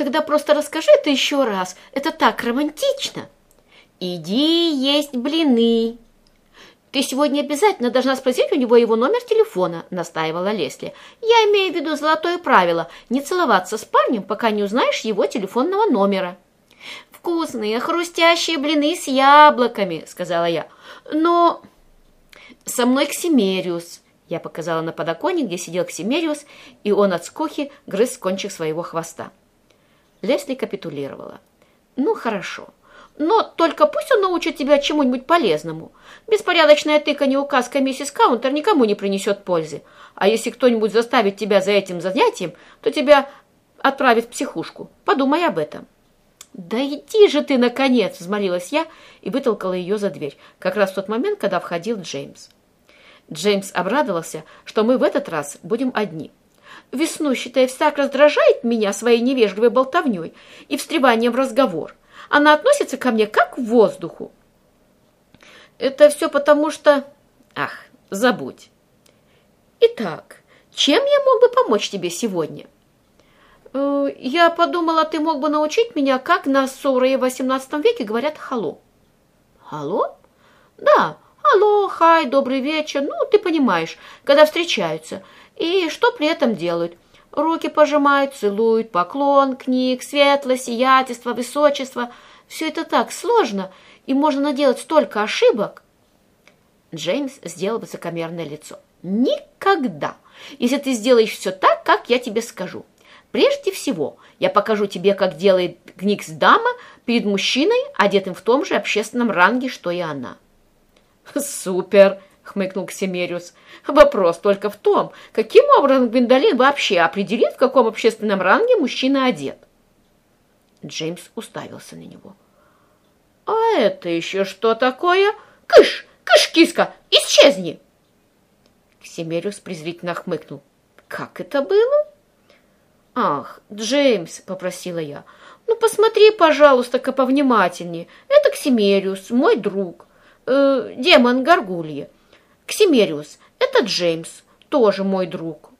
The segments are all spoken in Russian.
Тогда просто расскажи это еще раз. Это так романтично. Иди есть блины. Ты сегодня обязательно должна спросить у него его номер телефона, настаивала Лесли. Я имею в виду золотое правило не целоваться с парнем, пока не узнаешь его телефонного номера. Вкусные, хрустящие блины с яблоками, сказала я. Но со мной Ксимериус. Я показала на подоконник, где сидел Ксимериус, и он от скуки грыз кончик своего хвоста. Лесли капитулировала. «Ну, хорошо. Но только пусть он научит тебя чему-нибудь полезному. Беспорядочная тыканье указкой миссис Каунтер никому не принесет пользы. А если кто-нибудь заставит тебя за этим занятием, то тебя отправит в психушку. Подумай об этом». «Да иди же ты, наконец!» – взмолилась я и вытолкала ее за дверь, как раз в тот момент, когда входил Джеймс. Джеймс обрадовался, что мы в этот раз будем одни – Веснущатая так раздражает меня своей невежливой болтовней и встреванием в разговор. Она относится ко мне как к воздуху. Это все потому, что... Ах, забудь. Итак, чем я мог бы помочь тебе сегодня? Э, я подумала, ты мог бы научить меня, как на ссоры в XVIII веке говорят «халло». «Халло?» Да, «алло», «хай», «добрый вечер», ну, ты понимаешь, когда встречаются – и что при этом делают? Руки пожимают, целуют, поклон, книг, светло, сиятельство, высочество. Все это так сложно, и можно наделать столько ошибок. Джеймс сделал высокомерное лицо. Никогда, если ты сделаешь все так, как я тебе скажу. Прежде всего, я покажу тебе, как делает Гникс дама перед мужчиной, одетым в том же общественном ранге, что и она. Супер! хмыкнул Ксимериус. Вопрос только в том, каким образом Гвиндолин вообще определит, в каком общественном ранге мужчина одет. Джеймс уставился на него. «А это еще что такое? Кыш! Кыш, киска! Исчезни!» Ксимериус презрительно хмыкнул. «Как это было?» «Ах, Джеймс!» — попросила я. «Ну, посмотри, пожалуйста-ка повнимательнее. Это Ксимериус, мой друг, э, демон Гаргулья. «Ксимериус, это Джеймс, тоже мой друг».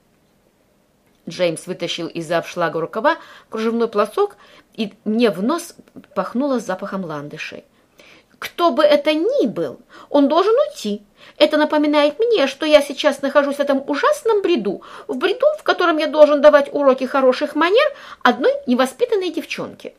Джеймс вытащил из-за обшлага рукава кружевной платок, и мне в нос пахнуло запахом ландышей. «Кто бы это ни был, он должен уйти. Это напоминает мне, что я сейчас нахожусь в этом ужасном бреду, в бреду, в котором я должен давать уроки хороших манер одной невоспитанной девчонке».